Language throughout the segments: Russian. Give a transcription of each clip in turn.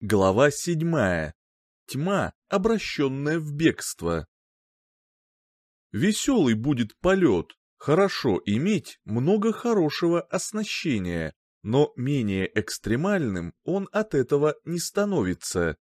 Глава седьмая. Тьма, обращенная в бегство. Веселый будет полет, хорошо иметь много хорошего оснащения, но менее экстремальным он от этого не становится.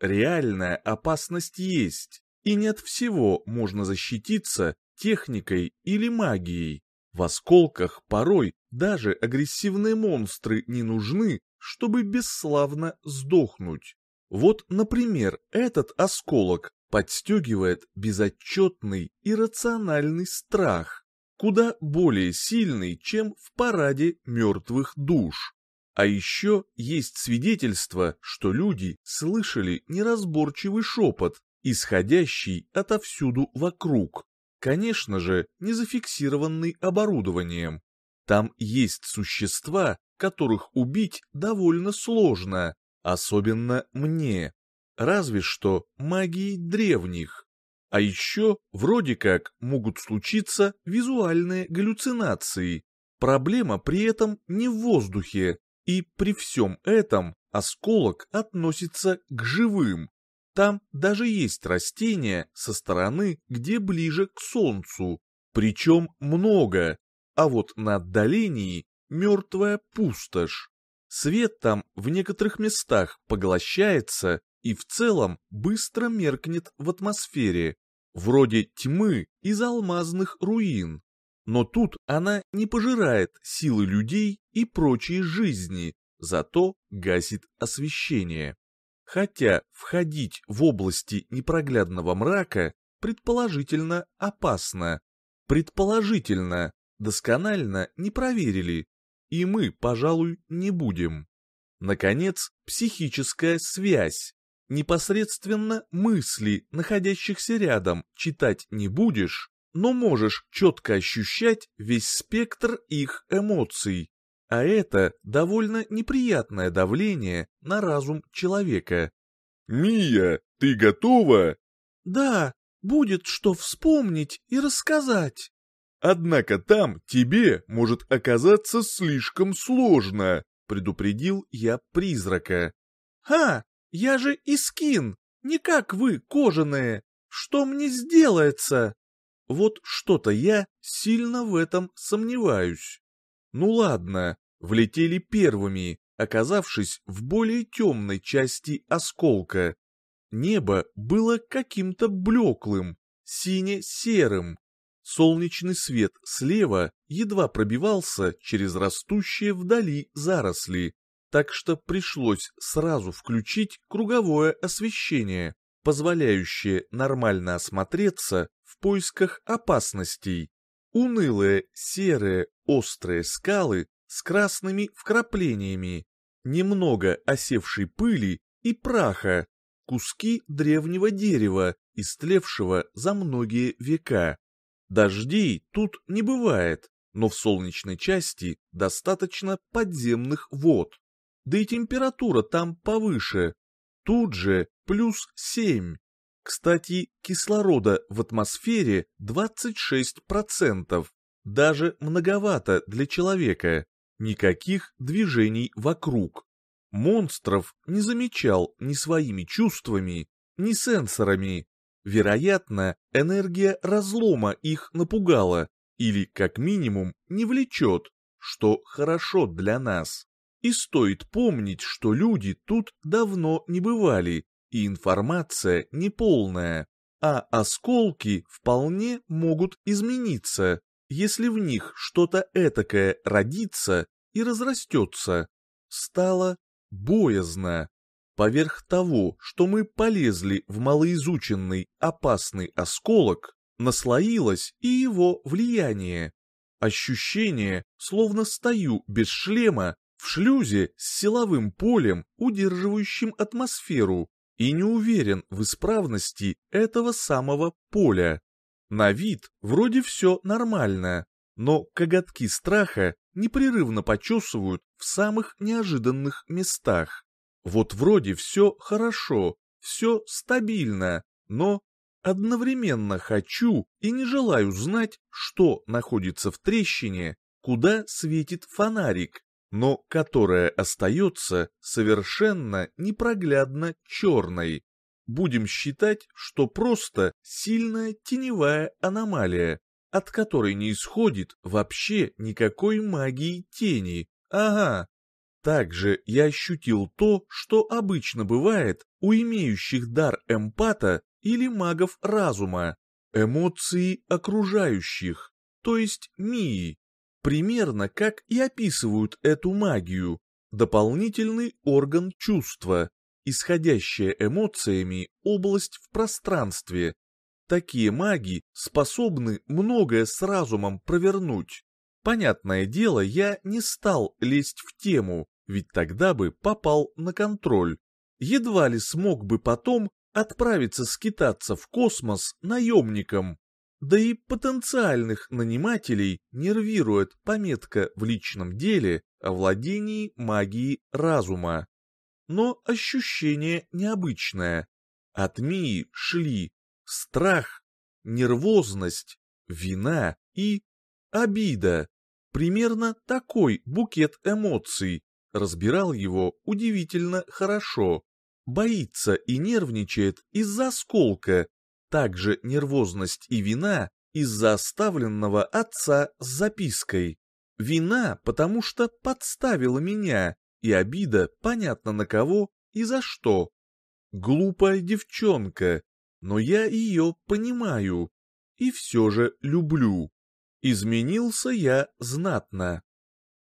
Реальная опасность есть, и не от всего можно защититься техникой или магией. В осколках порой даже агрессивные монстры не нужны, чтобы бесславно сдохнуть. Вот, например, этот осколок подстегивает безотчетный иррациональный страх, куда более сильный, чем в параде мертвых душ. А еще есть свидетельство, что люди слышали неразборчивый шепот, исходящий отовсюду вокруг. Конечно же, не зафиксированный оборудованием. Там есть существа, которых убить довольно сложно, особенно мне. Разве что магией древних. А еще, вроде как, могут случиться визуальные галлюцинации. Проблема при этом не в воздухе, и при всем этом осколок относится к живым. Там даже есть растения со стороны, где ближе к Солнцу, причем много, а вот на отдалении мертвая пустошь. Свет там в некоторых местах поглощается и в целом быстро меркнет в атмосфере, вроде тьмы из алмазных руин. Но тут она не пожирает силы людей и прочие жизни, зато гасит освещение. Хотя входить в области непроглядного мрака предположительно опасно. Предположительно, досконально не проверили, и мы, пожалуй, не будем. Наконец, психическая связь. Непосредственно мысли, находящихся рядом, читать не будешь, но можешь четко ощущать весь спектр их эмоций. А это довольно неприятное давление на разум человека. «Мия, ты готова?» «Да, будет что вспомнить и рассказать». Однако там тебе может оказаться слишком сложно, предупредил я призрака. Ха, я же искин, не как вы, кожаные. Что мне сделается? Вот что-то я сильно в этом сомневаюсь. Ну ладно, влетели первыми, оказавшись в более темной части осколка. Небо было каким-то блеклым, сине-серым, Солнечный свет слева едва пробивался через растущие вдали заросли, так что пришлось сразу включить круговое освещение, позволяющее нормально осмотреться в поисках опасностей. Унылые серые острые скалы с красными вкраплениями, немного осевшей пыли и праха, куски древнего дерева, истлевшего за многие века. Дождей тут не бывает, но в солнечной части достаточно подземных вод. Да и температура там повыше. Тут же плюс 7. Кстати, кислорода в атмосфере 26%. Даже многовато для человека. Никаких движений вокруг. Монстров не замечал ни своими чувствами, ни сенсорами. Вероятно, энергия разлома их напугала, или, как минимум, не влечет, что хорошо для нас. И стоит помнить, что люди тут давно не бывали, и информация неполная, а осколки вполне могут измениться, если в них что-то этакое родится и разрастется. Стало боязно. Поверх того, что мы полезли в малоизученный опасный осколок, наслоилось и его влияние. Ощущение, словно стою без шлема в шлюзе с силовым полем, удерживающим атмосферу, и не уверен в исправности этого самого поля. На вид вроде все нормально, но коготки страха непрерывно почесывают в самых неожиданных местах. Вот вроде все хорошо, все стабильно, но одновременно хочу и не желаю знать, что находится в трещине, куда светит фонарик, но которая остается совершенно непроглядно черной. Будем считать, что просто сильная теневая аномалия, от которой не исходит вообще никакой магии тени. Ага. Также я ощутил то, что обычно бывает у имеющих дар эмпата или магов разума. Эмоции окружающих, то есть мии. Примерно как и описывают эту магию. Дополнительный орган чувства, исходящая эмоциями область в пространстве. Такие маги способны многое с разумом провернуть. Понятное дело, я не стал лезть в тему, ведь тогда бы попал на контроль. Едва ли смог бы потом отправиться скитаться в космос наемником. Да и потенциальных нанимателей нервирует пометка в личном деле о владении магией разума. Но ощущение необычное. От Мии шли страх, нервозность, вина и обида. Примерно такой букет эмоций. Разбирал его удивительно хорошо. Боится и нервничает из-за осколка, также нервозность и вина из-за оставленного отца с запиской. Вина, потому что подставила меня, и обида понятно на кого и за что. Глупая девчонка, но я ее понимаю и все же люблю. Изменился я знатно.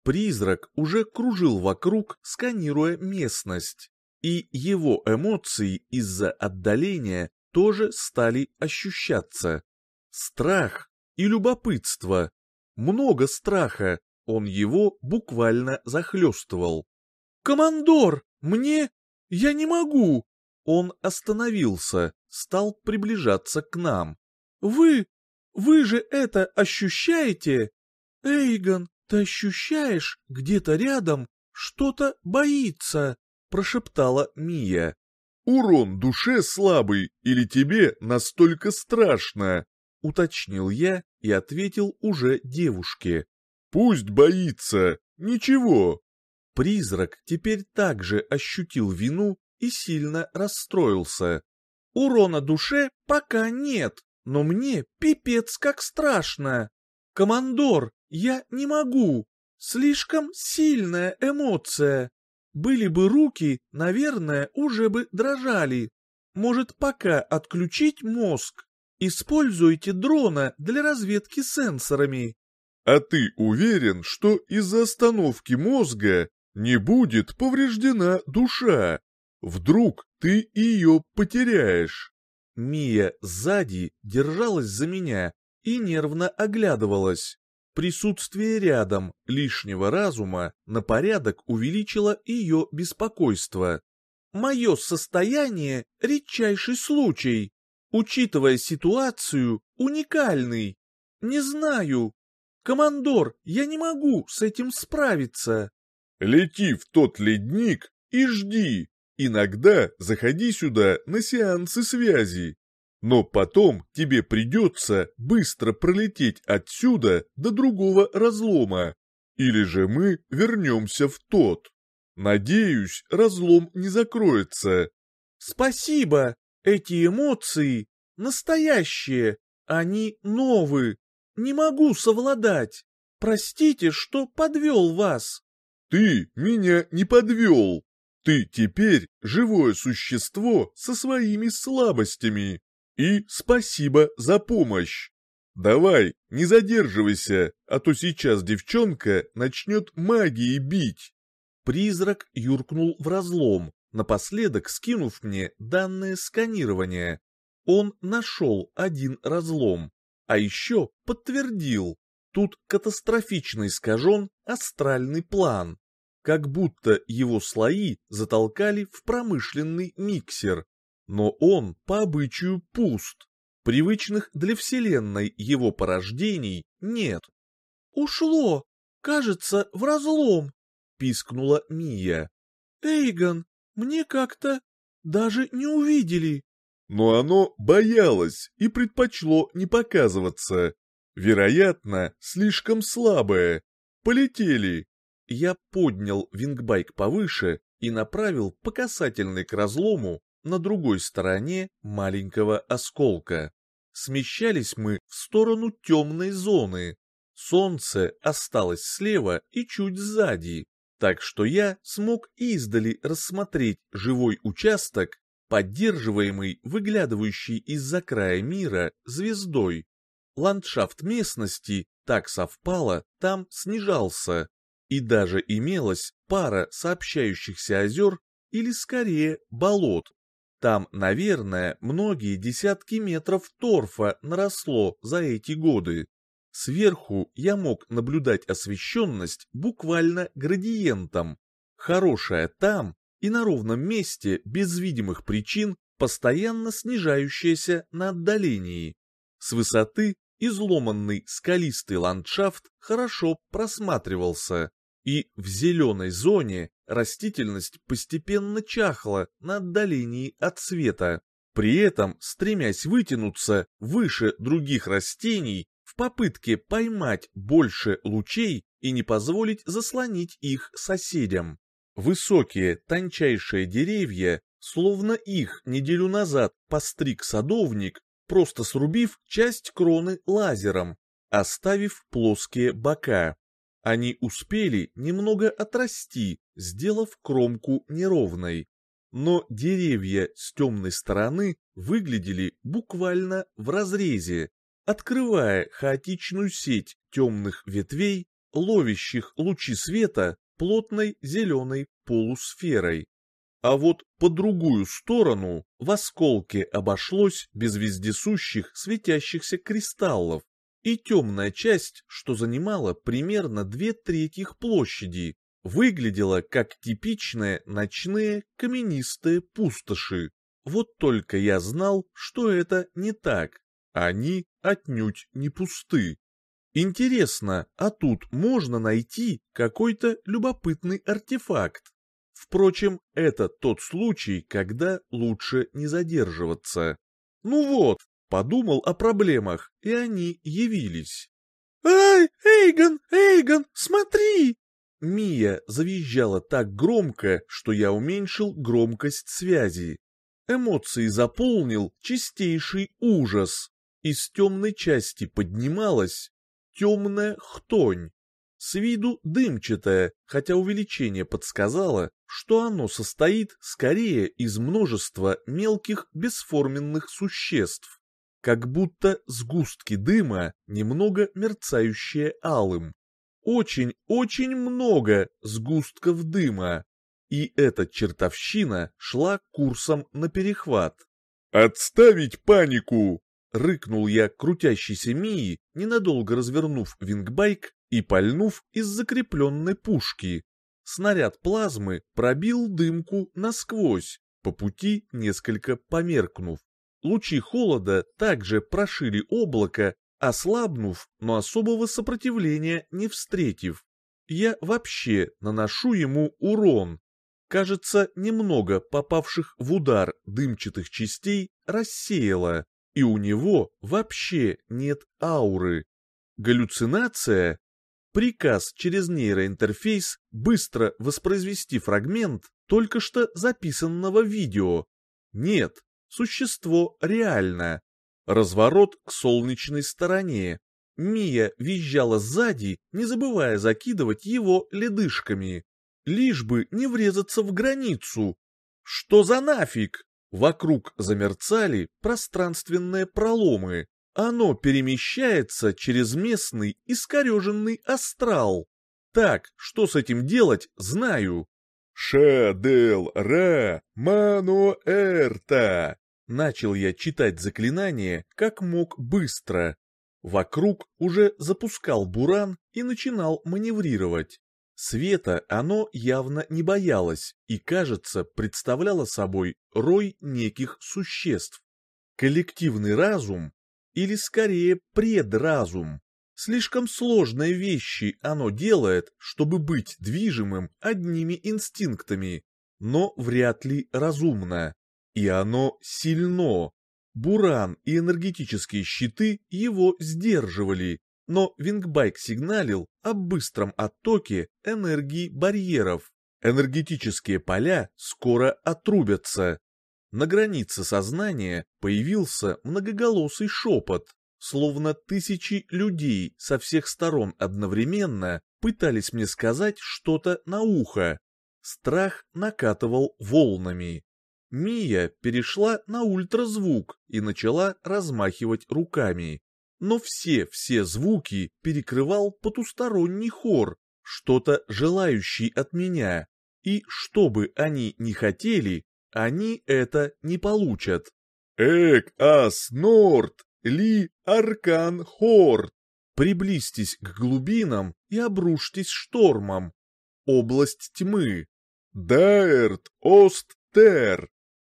Призрак уже кружил вокруг, сканируя местность, и его эмоции из-за отдаления тоже стали ощущаться. Страх и любопытство. Много страха, он его буквально захлестывал. «Командор, мне... я не могу!» Он остановился, стал приближаться к нам. «Вы... вы же это ощущаете? Эйгон, ты ощущаешь где-то рядом что-то боится?» прошептала Мия. «Урон душе слабый или тебе настолько страшно?» — уточнил я и ответил уже девушке. «Пусть боится, ничего». Призрак теперь также ощутил вину и сильно расстроился. «Урона душе пока нет, но мне пипец как страшно. Командор, я не могу, слишком сильная эмоция. Были бы руки, наверное, уже бы дрожали. Может, пока отключить мозг? Используйте дрона для разведки сенсорами. А ты уверен, что из-за остановки мозга не будет повреждена душа? Вдруг ты ее потеряешь? Мия сзади держалась за меня и нервно оглядывалась. Присутствие рядом лишнего разума на порядок увеличило ее беспокойство. Мое состояние — редчайший случай. Учитывая ситуацию, уникальный. Не знаю. Командор, я не могу с этим справиться. Лети в тот ледник и жди. Иногда заходи сюда на сеансы связи. Но потом тебе придется быстро пролететь отсюда до другого разлома. Или же мы вернемся в тот. Надеюсь, разлом не закроется. Спасибо. Эти эмоции настоящие. Они новые. Не могу совладать. Простите, что подвел вас. Ты меня не подвел. Ты теперь живое существо со своими слабостями. И спасибо за помощь. Давай, не задерживайся, а то сейчас девчонка начнет магией бить. Призрак юркнул в разлом, напоследок скинув мне данное сканирование. Он нашел один разлом, а еще подтвердил. Тут катастрофично искажен астральный план. Как будто его слои затолкали в промышленный миксер, но он по обычаю пуст. Привычных для Вселенной его порождений нет. «Ушло! Кажется, в разлом!» — пискнула Мия. «Эйгон, мне как-то даже не увидели». Но оно боялось и предпочло не показываться. Вероятно, слишком слабое. Полетели. я поднял вингбайк повыше и направил по касательной к разлому на другой стороне маленького осколка. Смещались мы в сторону темной зоны. Солнце осталось слева и чуть сзади, так что я смог издали рассмотреть живой участок, поддерживаемый выглядывающей из-за края мира звездой. Ландшафт местности так совпало, там снижался, и даже имелась пара сообщающихся озер или скорее болот. Там, наверное, многие десятки метров торфа наросло за эти годы. Сверху я мог наблюдать освещенность буквально градиентом. Хорошая там и на ровном месте, без видимых причин, постоянно снижающаяся на отдалении. С высоты изломанный скалистый ландшафт хорошо просматривался, и в зеленой зоне растительность постепенно чахла на отдалении от света, при этом стремясь вытянуться выше других растений в попытке поймать больше лучей и не позволить заслонить их соседям. Высокие, тончайшие деревья, словно их неделю назад постриг садовник, просто срубив часть кроны лазером, оставив плоские бока. Они успели немного отрасти, сделав кромку неровной. Но деревья с темной стороны выглядели буквально в разрезе, открывая хаотичную сеть темных ветвей, ловящих лучи света плотной зеленой полусферой. А вот по другую сторону в осколке обошлось без вездесущих светящихся кристаллов, и темная часть, что занимала примерно две трети площади, выглядела как типичные ночные каменистые пустоши. Вот только я знал, что это не так. Они отнюдь не пусты. Интересно, а тут можно найти какой-то любопытный артефакт? Впрочем, это тот случай, когда лучше не задерживаться. Ну вот, подумал о проблемах, и они явились. «Ай, Эйгон, Эйгон, смотри!» Мия завизжала так громко, что я уменьшил громкость связи. Эмоции заполнил чистейший ужас. Из темной части поднималась темная хтонь. С виду дымчатая, хотя увеличение подсказало, что оно состоит скорее из множества мелких бесформенных существ, как будто сгустки дыма, немного мерцающие алым. Очень-очень много сгустков дыма, и эта чертовщина шла курсом на перехват. «Отставить панику!» — рыкнул я крутящейся Мии, ненадолго развернув вингбайк и пальнув из закрепленной пушки. Снаряд плазмы пробил дымку насквозь, по пути несколько померкнув. Лучи холода также прошили облако, ослабнув, но особого сопротивления не встретив. Я вообще наношу ему урон. Кажется, немного попавших в удар дымчатых частей рассеяло, и у него вообще нет ауры. Галлюцинация? Приказ через нейроинтерфейс быстро воспроизвести фрагмент только что записанного видео. Нет, существо реально. Разворот к солнечной стороне. Мия визжала сзади, не забывая закидывать его ледышками. Лишь бы не врезаться в границу. Что за нафиг? Вокруг замерцали пространственные проломы. Оно перемещается через местный искореженный астрал. Так, что с этим делать, знаю. «Шадел Ра Мануэрта!» Начал я читать заклинание как мог быстро. Вокруг уже запускал буран и начинал маневрировать. Света оно явно не боялось и, кажется, представляло собой рой неких существ. Коллективный разум, или скорее предразум. Слишком сложные вещи оно делает, чтобы быть движимым одними инстинктами, но вряд ли разумно. И оно сильно. Буран и энергетические щиты его сдерживали, но Вингбайк сигналил о быстром оттоке энергии барьеров. Энергетические поля скоро отрубятся. На границе сознания появился многоголосый шепот, словно тысячи людей со всех сторон одновременно пытались мне сказать что-то на ухо. Страх накатывал волнами. Мия перешла на ультразвук и начала размахивать руками. Но все-все звуки перекрывал потусторонний хор, что-то желающий от меня. И что бы они ни хотели, они это не получат. «Эк, ас, норд, ли, аркан, хорд!» Приблизьтесь к глубинам и обрушьтесь штормом. Область тьмы. Даэрт, ост, тер.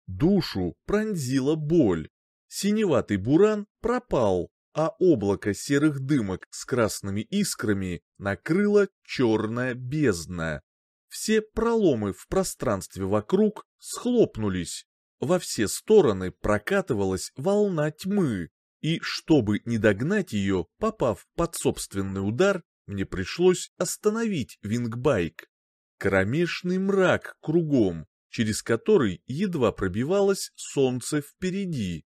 Душу пронзила боль. Синеватый буран пропал, а облако серых дымок с красными искрами накрыло черная бездна. Все проломы в пространстве вокруг схлопнулись. Во все стороны прокатывалась волна тьмы, и чтобы не догнать ее, попав под собственный удар, мне пришлось остановить вингбайк. Кромешный мрак кругом, через который едва пробивалось солнце впереди.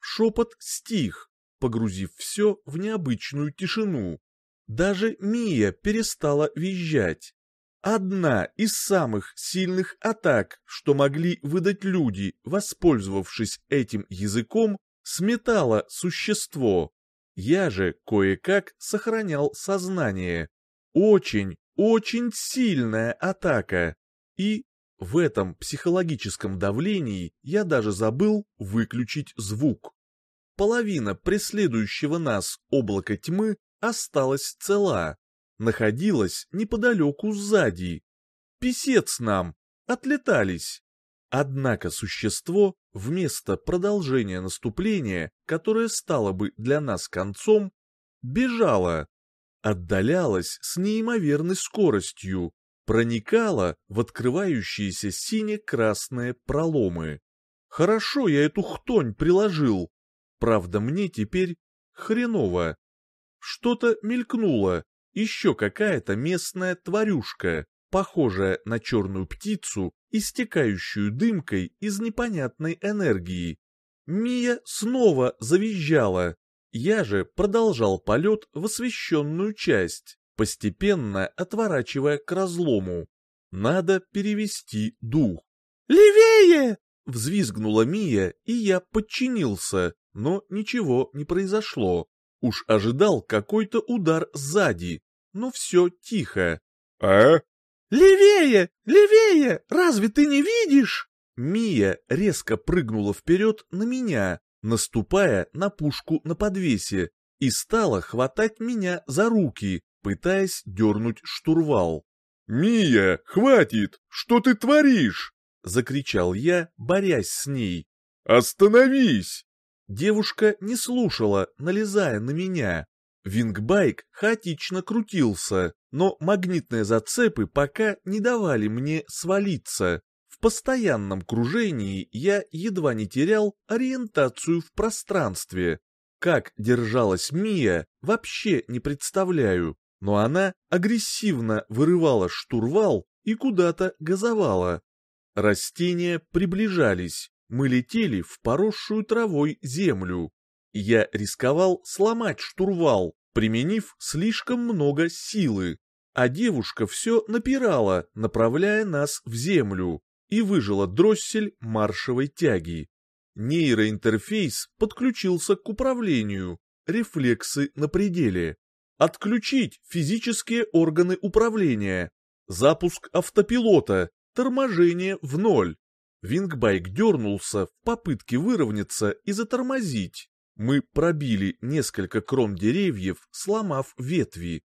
Шепот стих, погрузив все в необычную тишину. Даже Мия перестала визжать. Одна из самых сильных атак, что могли выдать люди, воспользовавшись этим языком, сметала существо. Я же кое-как сохранял сознание. Очень, очень сильная атака. И в этом психологическом давлении я даже забыл выключить звук. Половина преследующего нас облака тьмы осталась цела находилась неподалеку сзади. Песец нам, отлетались. Однако существо, вместо продолжения наступления, которое стало бы для нас концом, бежало, отдалялось с неимоверной скоростью, проникало в открывающиеся сине-красные проломы. Хорошо я эту хтонь приложил. Правда, мне теперь хреново. Что-то мелькнуло, еще какая-то местная тварюшка, похожая на черную птицу, истекающую дымкой из непонятной энергии. Мия снова завизжала. Я же продолжал полет в освещенную часть, постепенно отворачивая к разлому. Надо перевести дух. «Левее!» — взвизгнула Мия, и я подчинился, но ничего не произошло. Уж ожидал какой-то удар сзади, но все тихо. «А?» «Левее! Левее! Разве ты не видишь?» Мия резко прыгнула вперед на меня, наступая на пушку на подвесе, и стала хватать меня за руки, пытаясь дернуть штурвал. «Мия, хватит! Что ты творишь?» — закричал я, борясь с ней. «Остановись!» Девушка не слушала, налезая на меня. Вингбайк хаотично крутился, но магнитные зацепы пока не давали мне свалиться. В постоянном кружении я едва не терял ориентацию в пространстве. Как держалась Мия, вообще не представляю, но она агрессивно вырывала штурвал и куда-то газовала. Растения приближались, мы летели в поросшую травой землю. Я рисковал сломать штурвал, применив слишком много силы, а девушка все напирала, направляя нас в землю, и выжила дроссель маршевой тяги. Нейроинтерфейс подключился к управлению, рефлексы на пределе. Отключить физические органы управления, запуск автопилота, торможение в ноль. Вингбайк дернулся в попытке выровняться и затормозить. Мы пробили несколько крон деревьев, сломав ветви.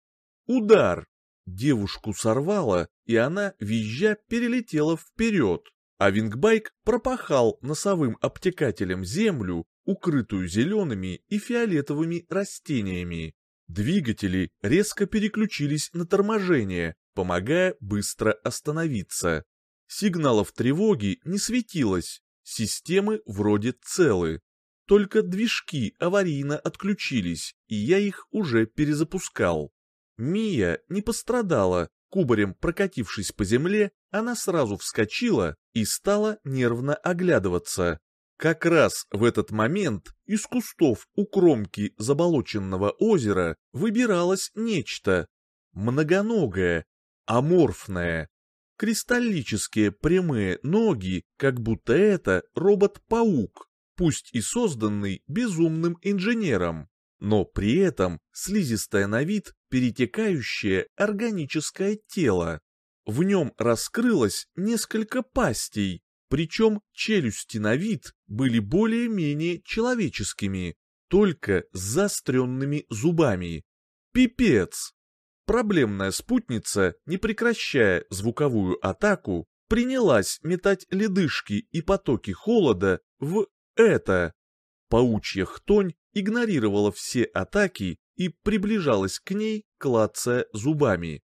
Удар! Девушку сорвало, и она, визжа, перелетела вперед, а вингбайк пропахал носовым обтекателем землю, укрытую зелеными и фиолетовыми растениями. Двигатели резко переключились на торможение, помогая быстро остановиться. Сигналов тревоги не светилось, системы вроде целы. Только движки аварийно отключились, и я их уже перезапускал. Мия не пострадала, кубарем прокатившись по земле, она сразу вскочила и стала нервно оглядываться. Как раз в этот момент из кустов у кромки заболоченного озера выбиралось нечто. Многоногое, аморфное. Кристаллические прямые ноги, как будто это робот-паук, пусть и созданный безумным инженером, но при этом слизистое на вид перетекающее органическое тело. В нем раскрылось несколько пастей, причем челюсти на вид были более-менее человеческими, только с заостренными зубами. Пипец! Проблемная спутница, не прекращая звуковую атаку, принялась метать ледышки и потоки холода в это. Паучья хтонь игнорировала все атаки и приближалась к ней, клацая зубами.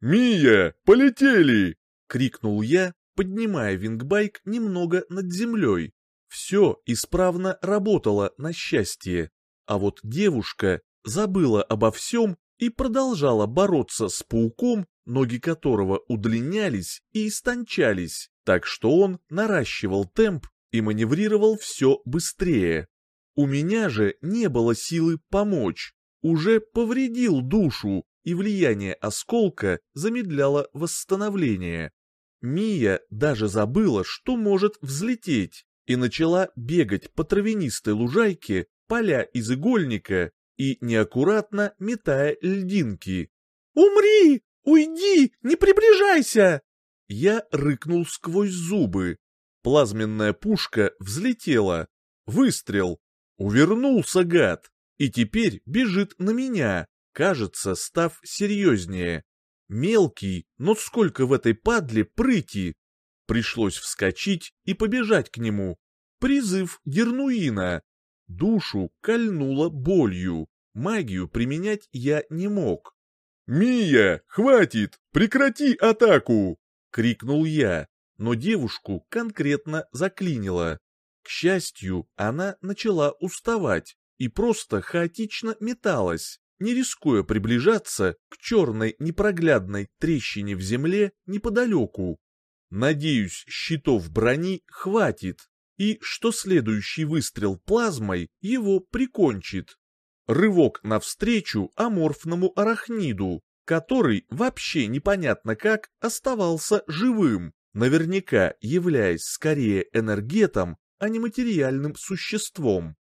«Мия, полетели!» — крикнул я, поднимая вингбайк немного над землей. Все исправно работало на счастье, а вот девушка забыла обо всем и продолжала бороться с пауком, ноги которого удлинялись и истончались, так что он наращивал темп и маневрировал все быстрее. У меня же не было силы помочь, уже повредил душу, и влияние осколка замедляло восстановление. Мия даже забыла, что может взлететь, и начала бегать по травянистой лужайке, поля из игольника и неаккуратно метая льдинки. «Умри! Уйди! Не приближайся!» Я рыкнул сквозь зубы. Плазменная пушка взлетела. Выстрел. Увернулся гад. И теперь бежит на меня, кажется, став серьезнее. Мелкий, но сколько в этой падле прыти! Пришлось вскочить и побежать к нему. Призыв Гернуина. Душу кольнуло болью. Магию применять я не мог. «Мия, хватит! Прекрати атаку!» — крикнул я, но девушку конкретно заклинило. К счастью, она начала уставать и просто хаотично металась не рискуя приближаться к черной непроглядной трещине в земле неподалеку. Надеюсь, щитов брони хватит, и что следующий выстрел плазмой его прикончит. Рывок навстречу аморфному арахниду, который вообще непонятно как оставался живым, наверняка являясь скорее энергетом, а не материальным существом.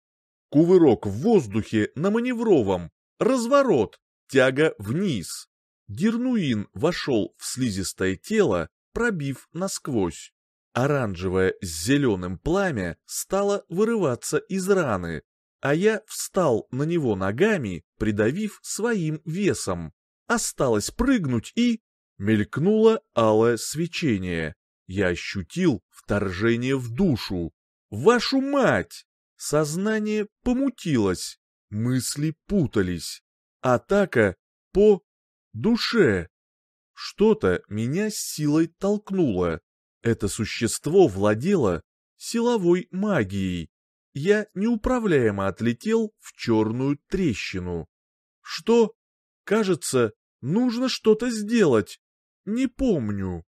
Кувырок в воздухе на маневровом, Разворот, тяга вниз. Дернуин вошел в слизистое тело, пробив насквозь. Оранжевое с зеленым пламя стало вырываться из раны, а я встал на него ногами, придавив своим весом. Осталось прыгнуть и... Мелькнуло алое свечение. Я ощутил вторжение в душу. Вашу мать! Сознание помутилось. Мысли путались. Атака по душе. Что-то меня силой толкнуло. Это существо владело силовой магией. Я неуправляемо отлетел в черную трещину. Что? Кажется, нужно что-то сделать. Не помню.